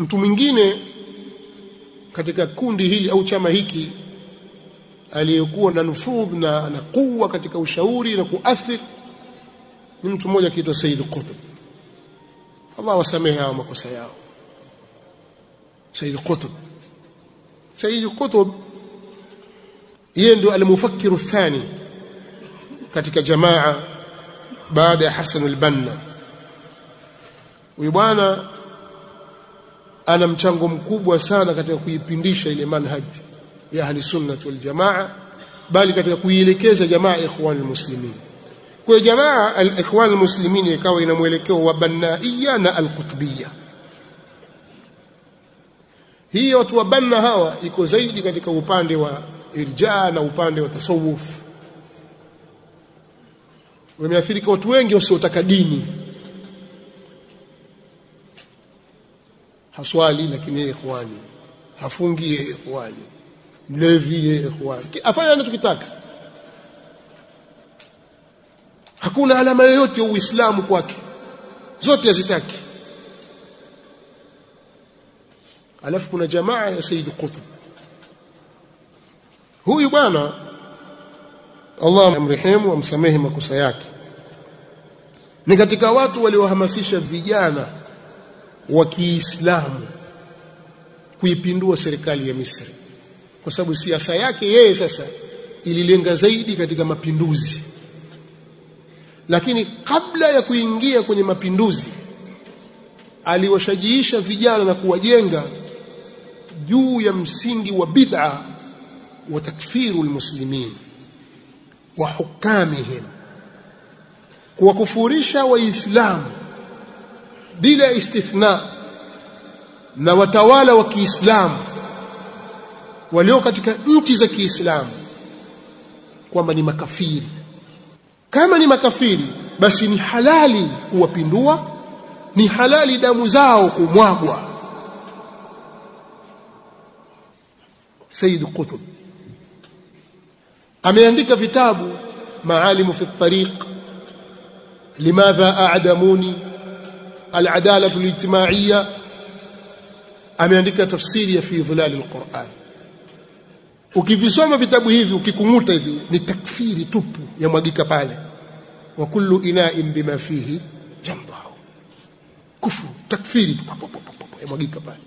mtu mwingine katika kundi hili au chama hiki aliyekuwa na nufudh na, na kuwa katika ushauri na kuathir ni mtu mmoja akiitwa Said Qutb. Allah wasamehe hao makosa yao. Said Qutb. Said Qutb yeye ndio alimufakiru thani katika jamaa baada ya Hassan al-Banna. Huyu bwana ana mchango mkubwa sana katika kuipindisha ile manhaji ya ahli sunnah wal jamaa bali katika kuielekeza jamaa ikhwan almuslimin kwa jamaa al-ikhwan almuslimin ikawa ina mwelekeo wa bannaia na al-qutbiyya hii watu wa banna hawa iko zaidi katika upande wa irja na upande wa tasawuf. Wameathirika watu wengi wasiotaka dini haswali lakini yeye ikhwani. Hafungi yeye ikhwani. Mlevi yeye ikhwani. Afanya anachokitaka. Hakuna alama yoyote uislamu kwake. Zote hazitaki. Alafu kuna jamaa ya Said Qutb. Huyu bwana Allah amrehemu amsamehe makosa yake. Ni katika watu waliohamasisha vijana wa Kiislamu kuipindua serikali ya Misri. Kwa sababu siasa yake yeye sasa ililenga zaidi katika mapinduzi. Lakini kabla ya kuingia kwenye mapinduzi aliwashajiisha vijana na kuwajenga juu ya msingi wa bid'a wa takfiru almuslimin wa hukamihim kuwakufurisha waislamu bila istithna na watawala wa Kiislamu walio katika nchi za Kiislamu kwamba ni makafiri. Kama ni makafiri basi ni halali kuwapindua ni halali damu zao kumwagwa. Sayyid Qutb ameandika vitabu maalimu fi tariq limadha a'damuni al-ijtimaiya ameandika tafsiri ya fi dhilal al-Qur'an. Ukivisoma vitabu hivi ukikung'uta hivi ni takfiri tupu ya mwagika pale. Wa kullu ina'in bima fihi jamdahu kufu takfiri ya mwagika pale.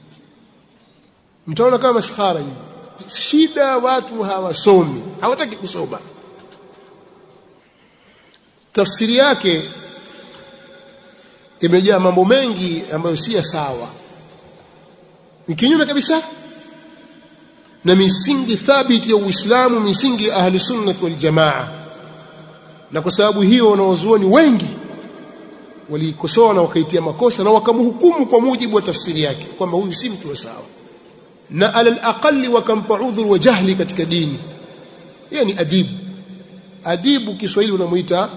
Mtaona kama maskhara hivi. Shida watu hawasomi hawataki kusoma. Tafsiri yake imejaa mambo mengi ambayo si sawa. Ni kinyume kabisa na misingi thabiti ya Uislamu misingi ya ahli sunnah wal jamaa. Na kwa sababu hiyo wanaozuoni wengi walikosoa na wakaitia makosa na wakamhukumu kwa mujibu wa tafsiri yake kwamba huyu si mtu wa sawa. Na alal aqalli wakampa udhur wa jahli katika dini. Yani ni adibu adibu Kiswahili unamuita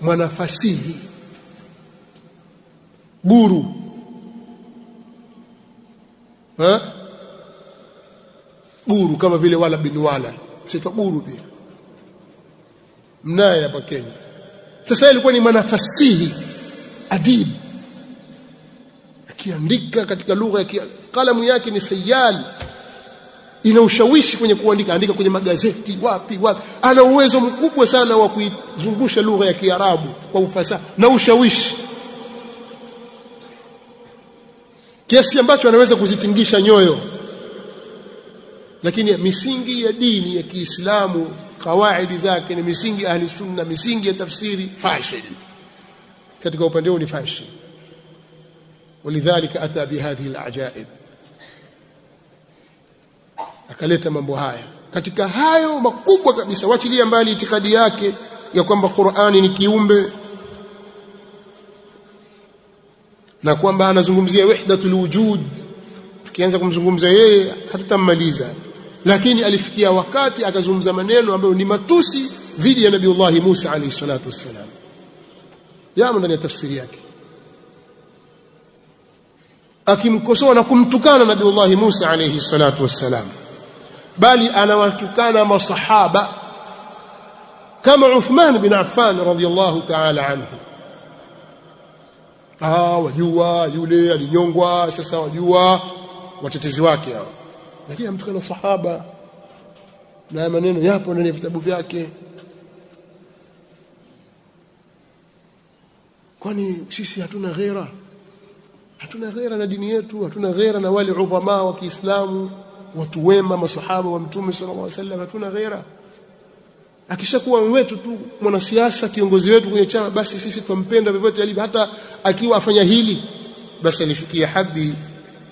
mwanafasihi guru. Ha? Guru kama vile wala bin wala. Sitwa guru pia. Mnaye hapa Kenya. Sasa ilikuwa ni manafasihi adib. Akiandika katika lugha ya kalamu yake ni sayal ina ushawishi kwenye kuandika. Andika kwenye magazeti wapi wapi. Ana uwezo mkubwa sana wa kuizungusha lugha ya Kiarabu kwa ufasaha na ushawishi kiasi ambacho anaweza kuzitingisha nyoyo lakini misingi ya dini ya Kiislamu kawaidi zake ni misingi ahli sunna misingi ya tafsiri fashil katika upande huu ni fashil ولذلك أتى بهذه العجائب akaleta mambo haya katika hayo makubwa kabisa wachilia mbali itikadi yake ya kwamba Qur'ani ni kiumbe Na kwamba anazungumzia wahdatul wujud. Tukianza kumzungumza yeye hatutamaliza. Lakini alifikia wakati akazungumza maneno ambayo ni matusi dhidi ya nabiullahi Musa alayhi salatu wassalam. Yamo ndani ya tafsiri yake. Akimkosoa na kumtukana nabiullahi Musa alayhi salatu wassalam. Bali anawatukana masahaba kama Uthman bin Affan radhiyallahu ta'ala anhu ah wajua yule alinyongwa sasa wajua watetezi wake hao. Lakini amtukana sahaba na maneno yapo ndani ya vitabu vyake. Kwani sisi hatuna ghera? Hatuna ghera na dini yetu hatuna ghera na wale udhama wa Kiislamu watu wema masahaba wa mtume sallallahu alaihi wasallam hatuna ghera akishakuwa wetu tu mwanasiasa kiongozi wetu kwenye chama basi sisi tumpenda vyovyote alivyo hata akiwa afanya hili basi alifikia hadhi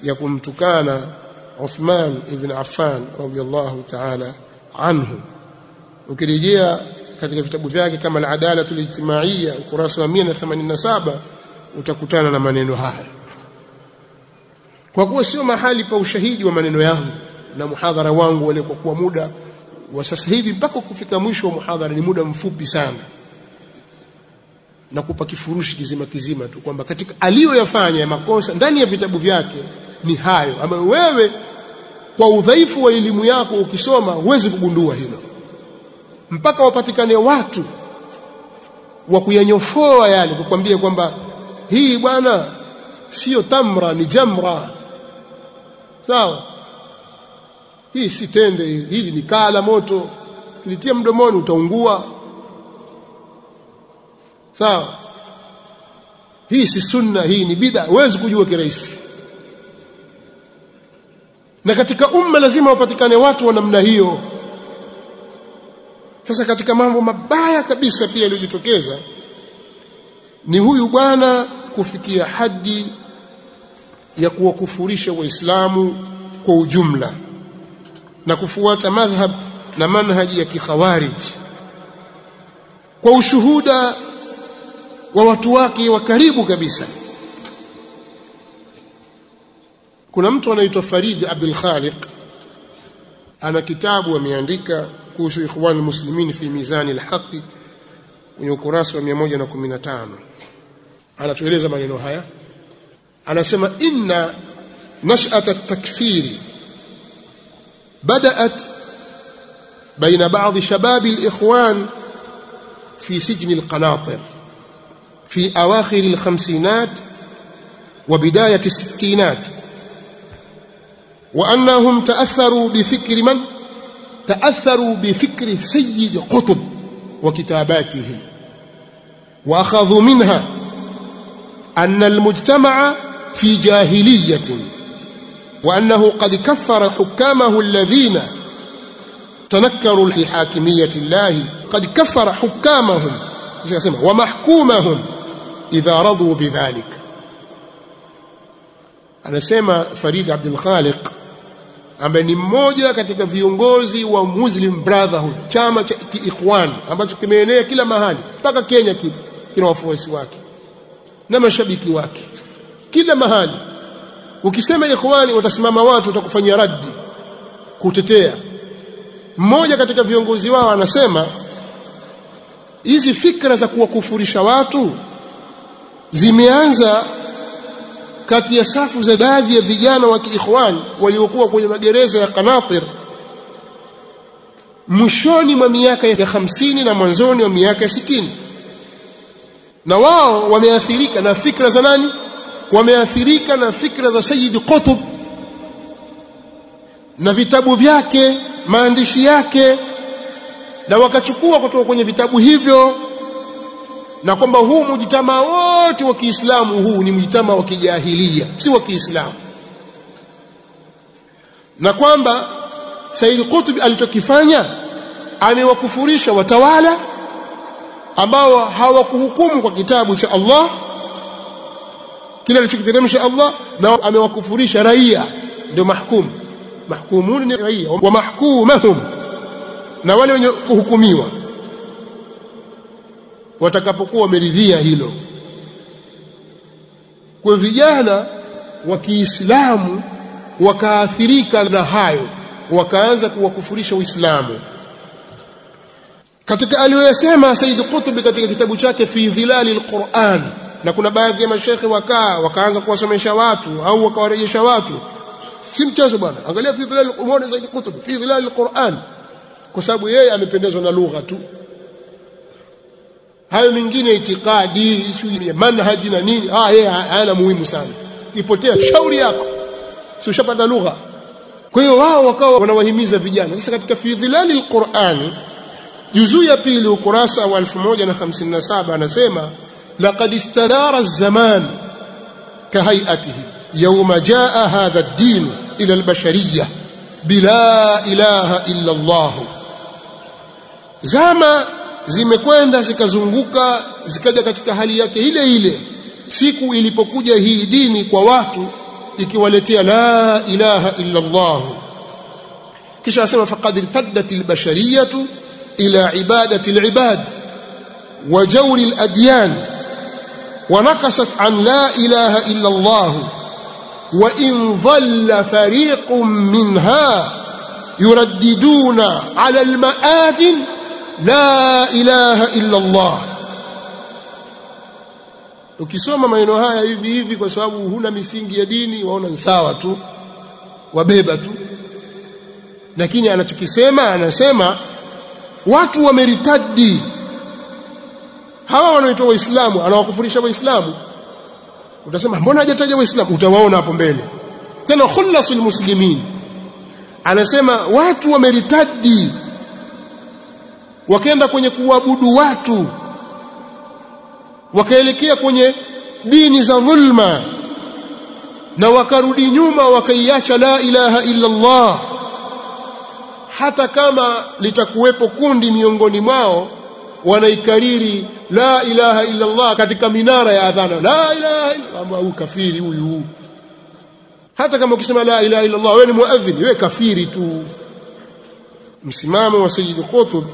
ya kumtukana Uthman ibn Affan radiyallahu ta'ala anhu. Ukirejea katika vitabu vyake kama al-Adala al-Ijtimaiya ukurasa wa 187 utakutana na maneno haya. Kwa kuwa sio mahali pa ushahidi wa maneno yangu na muhadhara wangu wale kwa kuwa muda wa sasa hivi mpaka kufika mwisho wa muhadhara ni muda mfupi sana. Na kupa kifurushi kizima kizima tu kwamba katika aliyoyafanya makosa ndani ya vitabu vyake ni hayo. Ambayo wewe kwa udhaifu wa elimu yako ukisoma huwezi kugundua hilo. Mpaka wapatikane watu wa kuyanyofoa yale kukwambia kwamba hii bwana sio tamra ni jamra. Sawa hii si tende hili ni kaa la moto. Kilitia mdomoni utaungua. Sawa. Hii si sunna hii ni bid'a. Huwezi kujua kirahisi. Na katika umma lazima wapatikane watu wa namna hiyo. Sasa katika mambo mabaya kabisa pia yaliyojitokeza ni huyu bwana kufikia hadi ya kuwakufurisha waislamu kwa ujumla na kufuata madhhab na manhaji ya kikhawarij. Kwa ushuhuda wa watu wake wa karibu kabisa kuna mtu anaitwa Farid Abdul Khaliq ana kitabu ameandika kuhusu ikhwan muslimin fi mizani al-haqi kwenye ukurasa wa 115 anatueleza maneno haya. Anasema inna nash'at at-takfiri بدأت بين بعض شباب الإخوان في سجن القناطر في أواخر الخمسينات وبداية الستينات. وأنهم تأثروا بفكر من؟ تأثروا بفكر سيد قطب وكتاباته. وأخذوا منها أن المجتمع في جاهلية. وأنه قد كفر حكامه الذين تنكروا لحاكمية الله قد كفر حكامهم ومحكومهم إذا رضوا بذلك anasema Farid Abdul Khaliq ambaye ni mmoja katika viongozi wa Muslim Brotherhood chama cha Ikhwan ambacho kimeenea kila mahali mpaka Kenya kina wafuasi wake na mashabiki wake kila mahali ukisema ikhwani watasimama watu watakufanyia raddi kutetea. Mmoja katika viongozi wao anasema hizi fikra za kuwakufurisha watu zimeanza kati ya safu za baadhi ya vijana wa kiikhwan waliokuwa kwenye magereza ya Qanatir mwishoni mwa miaka ya hamsini na mwanzoni wa miaka ya sitini. Na wao wameathirika na fikra za nani wameathirika na fikra za Sayyid Qutb na vitabu vyake maandishi yake na wakachukua kutoka kwenye vitabu hivyo na kwamba huu mujitama wote wa Kiislamu huu ni mujitama wa kijahilia si wa Kiislamu. Na kwamba Sayyid Qutb alichokifanya amewakufurisha watawala ambao hawakuhukumu kwa kitabu cha Allah kile alichokiteremsha Allah na amewakufurisha raia ndio mahkum. Mahkumun ni raia wa mahkumahum na wale wenye kuhukumiwa. Watakapokuwa wameridhia hilo. Kwa vijana wa Kiislamu wakaathirika na hayo wakaanza kuwakufurisha Uislamu. Katika aliyoyasema Said Qutb katika kitabu chake fi dhilali alquran na kuna baadhi ya mashekhe wakaa wakaanza kuwasomesha watu au wakawarejesha watu. Si mchezo bwana. Angalia fi dhilal umeona zaidi kutub fi dhilal alquran kwa sababu yeye amependezwa na lugha tu. Hayo mengine itikadi sio manhaji na nini. Ah yeye hayana muhimu sana. Ipotea. Shauri yako. Si ushapata lugha. Kwa hiyo wao wakawa wanawahimiza vijana. Sasa katika fi dhilal alquran juzuu ya pili ukurasa wa 1057 anasema laqad istadara الزمان كهيئته يوم جاء hadha ad-din ila al-bashariyah bila ilaha illa Allah zama zimekwenda zikazunguka zikaja katika hali yake ile ile. Siku ilipokuja hii dini kwa watu ikiwaletea la ilaha illa Allah. Kisha asema faqad irtaddat albashariyatu ila ibadati alibad wa jawri aladyan wa عن لا la الا الله وان ظل فريق منها يرددون على المآذن لا اله la الله. Ukisoma maneno haya hivi hivi kwa sababu huna misingi ya dini waona ni sawa tu wabeba tu. Lakini anachokisema anasema watu wameritadi hawa wanaoitwa waislamu anawakufurisha waislamu? Utasema mbona hajataja waislamu? Utawaona hapo mbele. Tena khullasu muslimin. Anasema watu wameritadi wakaenda kwenye kuabudu watu wakaelekea kwenye dini za dhulma na wakarudi nyuma wakaiacha la ilaha illa Allah hata kama litakuwepo kundi miongoni mwao wanaikariri la ilaha illa Allah katika minara ya adhana. La ilaha illa Allah. Kafiri huyu. Hata kama ukisema la ilaha illa Allah wewe ni muadhini wewe kafiri tu. Msimamo wa Sayyid Qutb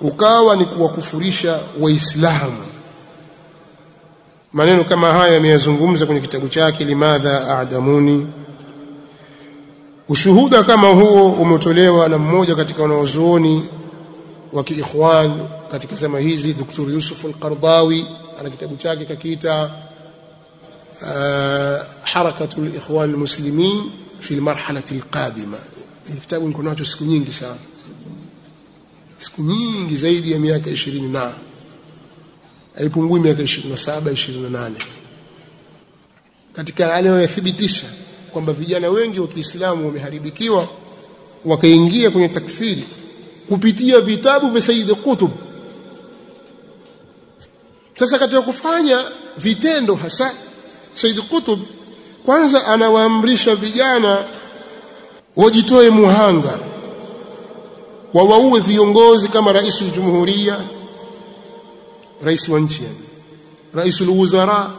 ukawa ni kuwakufurisha waislamu. Maneno kama haya ameyazungumza kwenye kitabu chake limadha a'damuni. Ushuhuda kama huo umetolewa na mmoja katika wanaozuoni wa kiikhwan katika sema hizi Dr. Yusuf al-Qardawi ana kitabu chake kakiita harakatu al-ikhwan al-muslimin fi al-marhalati al-qadima. Kitabu niko nacho siku nyingi sana. Siku nyingi zaidi ya miaka 20 na haipungui miaka 27 28 katika anayothibitisha kwamba vijana wengi wa Kiislamu wameharibikiwa wakaingia kwenye takfiri kupitia vitabu vya Sayyid Qutb sasa katika kufanya vitendo hasa Said Qutb kwanza anawaamrisha vijana wajitoe muhanga wawaue viongozi kama rais wa jumhuria rais wa nchi yani rais wizara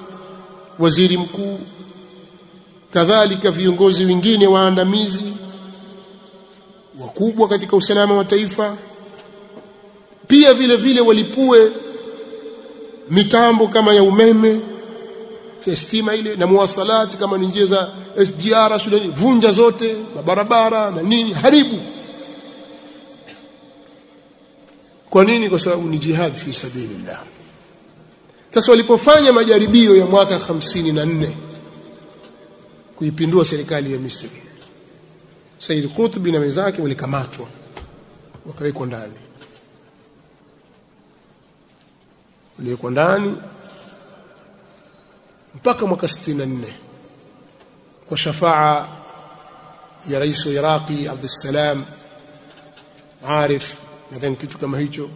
waziri mkuu kadhalika viongozi wengine waandamizi wakubwa katika usalama wa taifa. Pia vile vile walipue mitambo kama ya umeme stima ile na muwasalati kama ni njia za SGR shuleni vunja zote barabara na nini haribu. Kwa nini? Kwa sababu ni jihad fi sabilillah. Sasa walipofanya majaribio ya mwaka 54 kuipindua serikali ya Misri Said Qutb na wenzake walikamatwa wakawekwa ndani waliwekwa ndani mpaka mwaka 64 kwa shafaa ya rais wa Iraqi Abdussalam Arif nadhani kitu kama hicho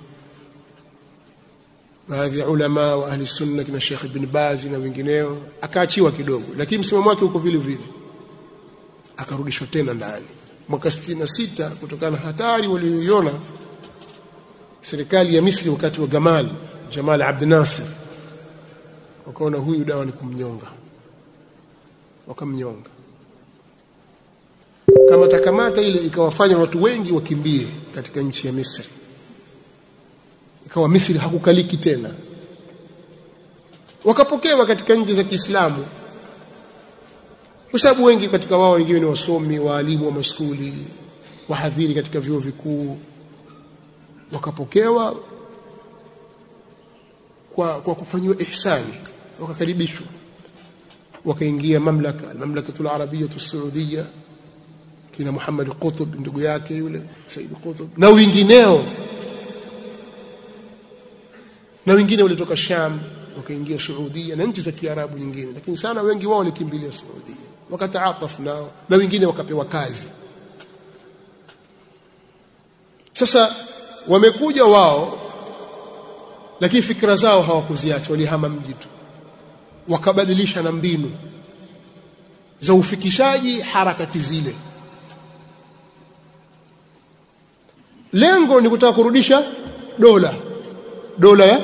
baadhi ya ulama wa ahli sunna kina Sheikh Ibn Baz na wengineo akaachiwa kidogo lakini msimamo wake uko vile vile. Akarudishwa tena ndani. Mwaka 66 kutokana na hatari waliyoiona serikali ya Misri wakati wa Gamal Jamal Abd Nasir wakaona huyu dawa ni kumnyonga. Wakamnyonga. Kama takamata ile ikawafanya watu wengi wakimbie katika nchi ya Misri. Ikawa Misri hakukaliki tena. Wakapokewa katika nchi za Kiislamu. Kwa sababu wengi katika wao wengine ni wasomi waalimu wa mashkuli wahadhiri katika vyuo vikuu. Wakapokewa kwa, kwa kufanyiwa ihsani wakakaribishwa wakaingia mamlaka mamlakatul arabiyatu saudiya kina muhamad Qutb ndugu yake yule Said Qutb na wengineo na wengine walitoka Sham wakaingia Saudia na nchi za Kiarabu nyingine lakini sana wengi wao walikimbilia Saudia wakataatafu nao na wengine wakapewa kazi. Sasa wamekuja wao lakini fikra zao hawakuziacha walihama mji tu. Wakabadilisha na mbinu za ufikishaji harakati zile. Lengo ni kutaka kurudisha dola. Dola ya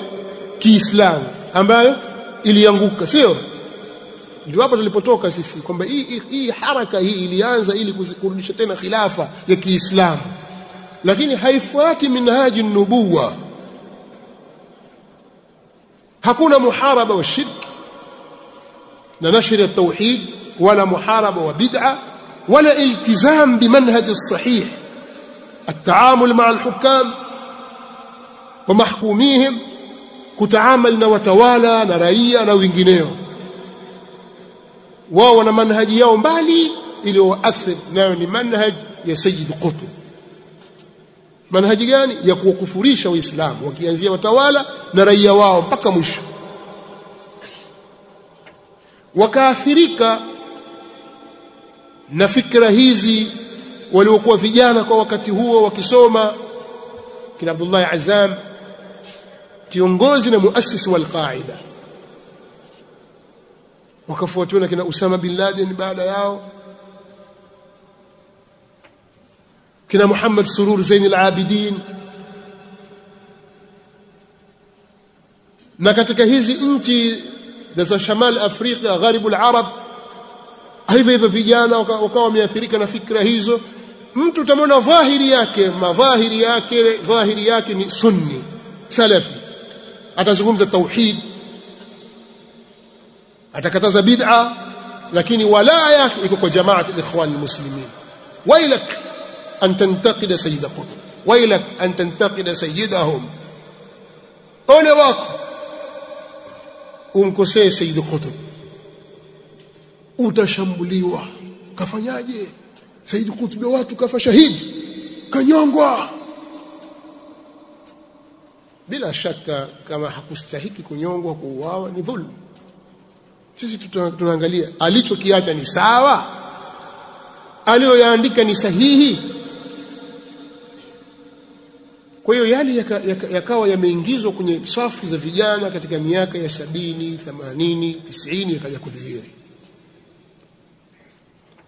Kiislamu ambayo ilianguka sio? Ndio hapo tulipotoka sisi kwamba hii, hii, haraka hii ilianza ili kurudisha tena khilafa ya Kiislamu. Lakini haifuati minhaji nubuwa hakuna muharaba wa shirki na nashri ya tauhid wala muharaba wa bid'a wala iltizam bimanhaj الصحيح التعامل مع الحكام ومحكوميهم kutaamal na watawala na raia na wengineo wao wana manhaji yao mbali iliyoathir nayo ni manhaj ya Sayyid Qutb manhaji gani? Ya kuwakufurisha waislamu wakianzia watawala na raia wao mpaka mwisho. Wakaathirika na fikra hizi waliokuwa vijana kwa wakati huo wakisoma. Kina Abdullah Azam kiongozi na muasisi wa al-Qaida wakafuatiwa na kina Usama bin Laden baada yao kina Muhammad Surur Zain al-Abidin na katika hizi nchi za Shamal Afrika gharibu al-Arab hivyo hivyo vijana wakawa wameathirika na fikra hizo mtu utamwona dhahiri yake madhahiri yake dhahiri yake ni sunni salafi atazungumza tauhid atakataza bid'a lakini walaa yake iko kwa jamaat al-ikhwan al-muslimin wailak an tantaqida sayyidakum wailak an tantaqida sayyidahum ole wako umkosee sayyid qutb. Utashambuliwa. Kafanyaje? Sayyid qutb watu kafa shahidi. Kanyongwa. Bila shaka kama hakustahiki kunyongwa kuuawa ni dhulmu sisi tunaangalia alichokiacha ni sawa? Aliyoyaandika ni sahihi kwa hiyo yale yakawa yaka, yameingizwa kwenye safu za vijana katika miaka ya sabini themanini tisini yakaja kudhihiri.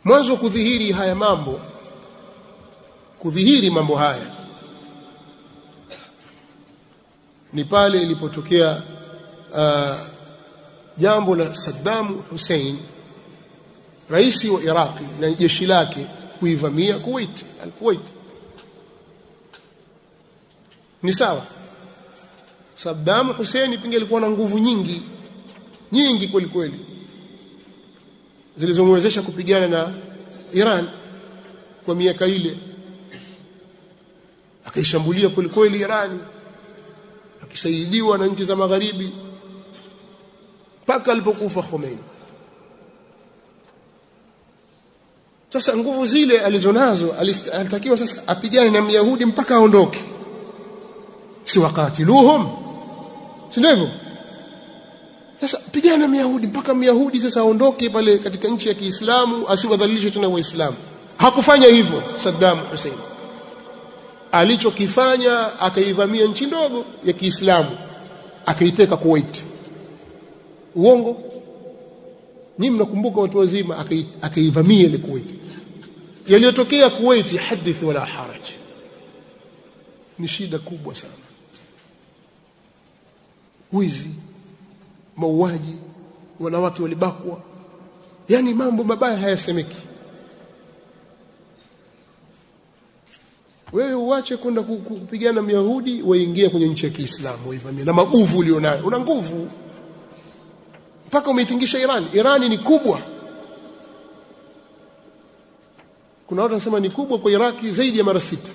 Mwanzo kudhihiri haya mambo kudhihiri mambo haya ni pale ilipotokea uh, jambo la Saddam Hussein rais wa Iraqi na jeshi lake kuivamia Kuwait al-Kuwait ni sawa? Saddam Hussein pinge alikuwa na nguvu nyingi nyingi kweli kweli zilizomwezesha kupigana na Iran kwa miaka ile. Akaishambulia kweli kweli Iran akisaidiwa na nchi za magharibi mpaka alipokufa Khomeini. Sasa nguvu zile alizonazo alitakiwa sasa apigane na Myahudi mpaka aondoke si wakatiluhum si ndivyo sasa pigana Myahudi mpaka Myahudi sasa aondoke pale katika nchi ya Kiislamu asiwadhalilishe tena Waislamu. Hakufanya hivyo Saddam Hussein. Alichokifanya akaivamia nchi ndogo ya Kiislamu akaiteka Kuwait. Uongo? Nyinyi mnakumbuka watu wazima akaivamia ile Kuwait. Yaliyotokea Kuwait hadith wala haraj. Ni shida kubwa sana wizi mauaji wanawake walibakwa. Yani mambo mabaya hayasemeki. Wewe uache kwenda kupigana myahudi waingie kwenye nchi ya Kiislamu waivamia na maguvu ulionayo. Una nguvu. Mpaka umeitingisha Iran. Iran ni kubwa. Kuna watu wanasema ni kubwa kwa Iraki zaidi ya mara sita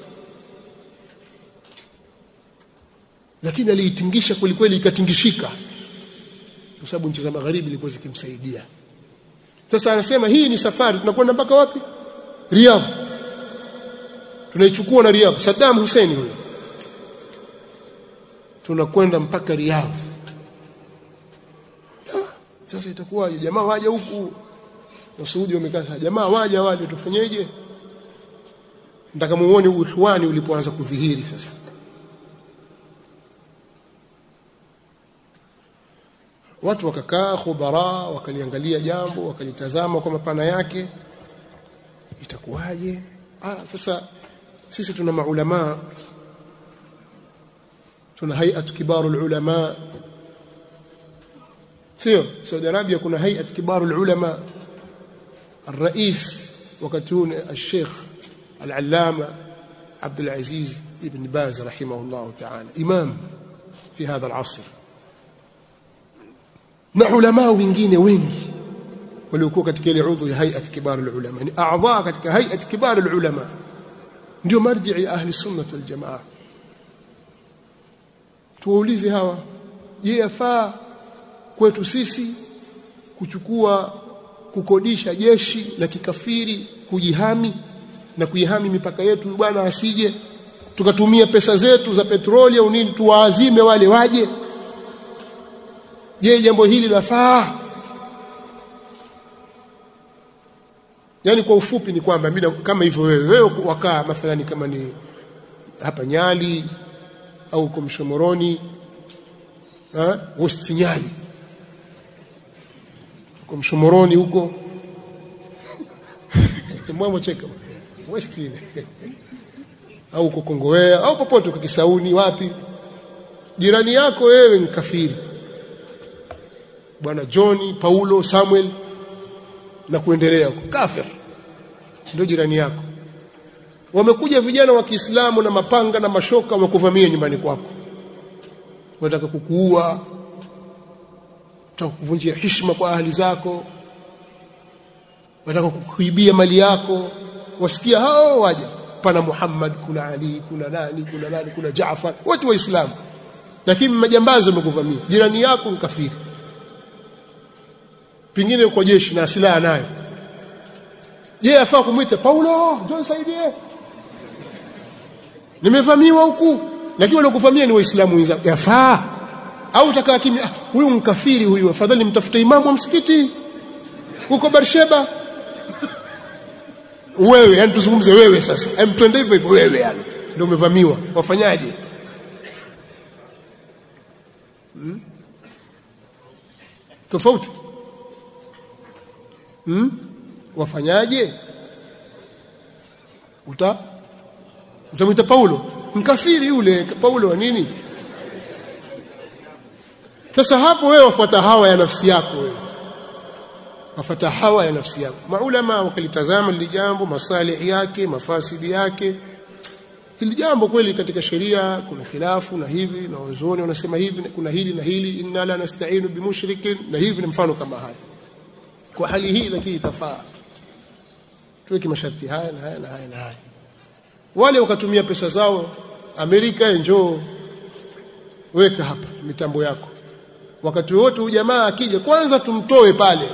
lakini aliitingisha kweli kweli ikatingishika. Kwa sababu nchi za magharibi zilikuwa zikimsaidia. Sasa anasema hii ni safari tunakwenda mpaka wapi? Riyadh. Tunaichukua na Riyadh. Saddam Hussein huyo. Tunakwenda mpaka Riyadh. Sasa itakuwa jamaa waje huku? Wasuudi wamekaa jamaa waje wale tufanyeje? Ndakamuone uikhwani ulipoanza kudhihiri sasa watu wakakaa khubara wakaliangalia jambo wakalitazama kwa mapana yake itakuwaje ah sasa sisi tuna maulama tuna hay'at kibarul ulama sio Saudi Arabia kuna hay'at kibarul ulama الرئيس وكتون الشيخ العلامة عبد العزيز ابن باز رحمه الله تعالى إمام في هذا العصر na ulama wengine wengi waliokuwa katika ile udhu ya hay'at kibar ulama ni a'dha katika hay'at kibar ulama ndio marji'i ahli sunnah wal jamaa. Tuwaulize hawa je yafaa kwetu sisi kuchukua kukodisha jeshi la kikafiri kujihami na kuihami mipaka yetu bwana asije tukatumia pesa zetu za petroli au nini tuwaazime wale waje je jambo hili lafaa. Yani kwa ufupi ni kwamba mimi kama hivyo wewe wewe wakaa mathalani kama ni hapa Nyali au kwa Mshomoroni eh West Nyali. Uko Mshomoroni huko. Mwemo cheka. West au kwa Kongowea au popote kwa Kisauni wapi. Jirani yako wewe ni kafiri bwana John Paulo Samuel na kuendelea kafir. Ndio jirani yako. Wamekuja vijana wa Kiislamu na mapanga na mashoka wamekuvamia nyumbani kwako. Wanataka kukuua kuvunjia heshima kwa ahli zako wanataka kukuibia mali yako. Wasikia hao waje pana Muhammad kuna Ali kuna nani kuna nani kuna Jaafar wote waislamu. Lakini majambazi wamekuvamia. Jirani yako mkafiri pengine uko jeshi na silaha nayo. Je afaa kumwita Paulo njoo nisaidie. Nimevamiwa huku lakini waliokuvamia ni waislamu wenzao yafaa. Au utakaa kimya ah, huyu mkafiri huyu afadhali mtafute imamu wa msikiti. Huko Barsheba wewe yani tuzungumze wewe sasa. Hem twende hivyo hivyo wewe yani. Ndio umevamiwa. Wafanyaje? Hmm? tofauti hmm? wafanyaje? Uta utamwita Paulo? Mkafiri yule Paulo wa nini? Sasa hapo wewe wafuata hawa ya nafsi yako wewe. Wafuata hawa ya nafsi yako. Maulama wakalitazama lile jambo masalihi yake mafasidi yake hili jambo kweli katika sheria kuna khilafu na hivi na wazoni wanasema hivi kuna hili na hili inna la nasta'inu bimushrikin na hivi ni mfano kama haya kwa hali hii lakini itafaa. Tuweke masharti haya na haya na haya na haya. Wale wakatumia pesa zao Amerika njoo weka hapa mitambo yako. Wakati wote huyu jamaa akija kwanza tumtoe pale.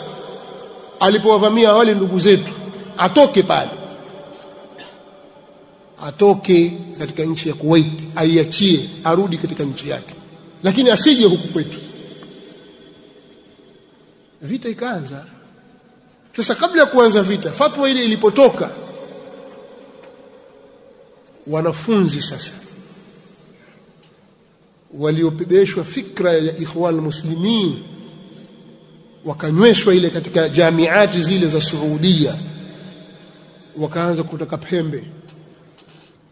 Alipowavamia wale ndugu zetu atoke pale. Atoke katika nchi ya Kuwait aiachie arudi katika nchi yake. Lakini asije huku kwetu. Vita ikaanza sasa kabla ya kuanza vita fatwa ile ilipotoka wanafunzi sasa waliopebeshwa fikra ya ikhwan muslimin wakanyweshwa ile katika jamiati zile za Saudia wakaanza kutaka pembe.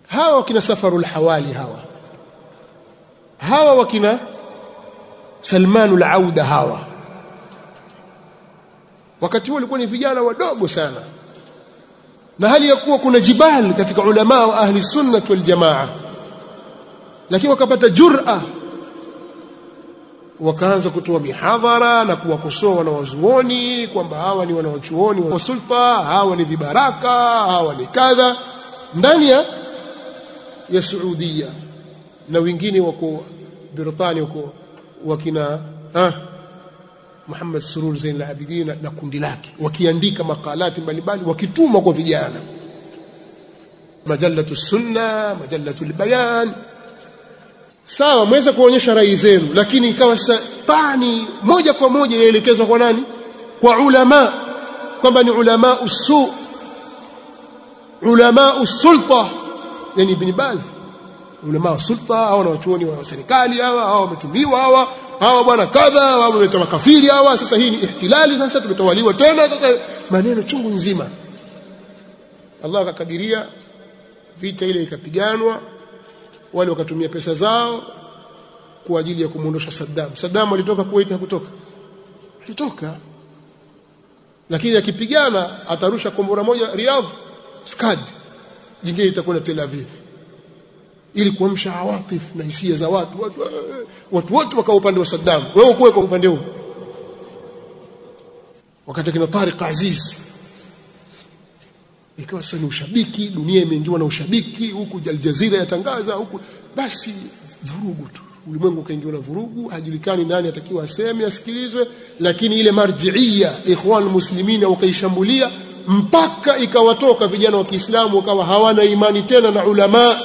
Hawa wakina safarul hawali hawa hawa wakina salmanul auda hawa wakati huo walikuwa ni vijana wadogo sana. Na hali ya kuwa kuna jibal katika ulama wa ahli sunnah wal jamaa. Lakini wakapata jur'a. Wakaanza kutoa mihadhara na kuwakosoa wanawazuoni kwamba hawa ni wanawachuoni wa sulfa hawa ni vibaraka hawa ni kadha. Ndani ya ya Saudia. Na wengine wako Britania wako wakina ah Muhammad Surur Zain al-Abidin na kundi lake wakiandika makalati mbalimbali wakituma kwa vijana. Majalatu sunna majalatu bayan sawa mweza kuonyesha rai zenu lakini ikawa pani moja kwa moja yaelekezwa kwa nani? Kwa ulama. Kwamba ni ulama usu ulama usulta. Yani ibn Baz. Ulama usulta au na wachuoni wa serikali hawa hawa wametumiwa hawa hawa bwana kadha hawa wameleta makafiri hawa sasa hii ni ihtilali sasa tumetawaliwa tena sasa maneno chungu nzima. Allah akakadiria vita ile ikapiganwa wale wakatumia pesa zao kwa ajili ya kumuondosha Saddam. Saddam alitoka Kuwait hakutoka. Alitoka. Lakini akipigana atarusha kombora moja Riyadh Skad. Jingine itakuwa Tel Aviv ili kuamsha awatif na hisia za watu. Watu watu wote wakawa upande wa Saddam. Wewe ukoe kwa upande huu? Wakati kina Tariq Aziz ikawa sasa ni ushabiki dunia imeingiwa na ushabiki huku Al Jazeera yatangaza huku basi vurugu tu. Ulimwengu ukaingiwa na vurugu hajulikani nani atakiwa aseme asikilizwe lakini ile marjiia ikhwan muslimina wakaishambulia mpaka ikawatoka vijana wa Kiislamu wakawa hawana imani tena na ulama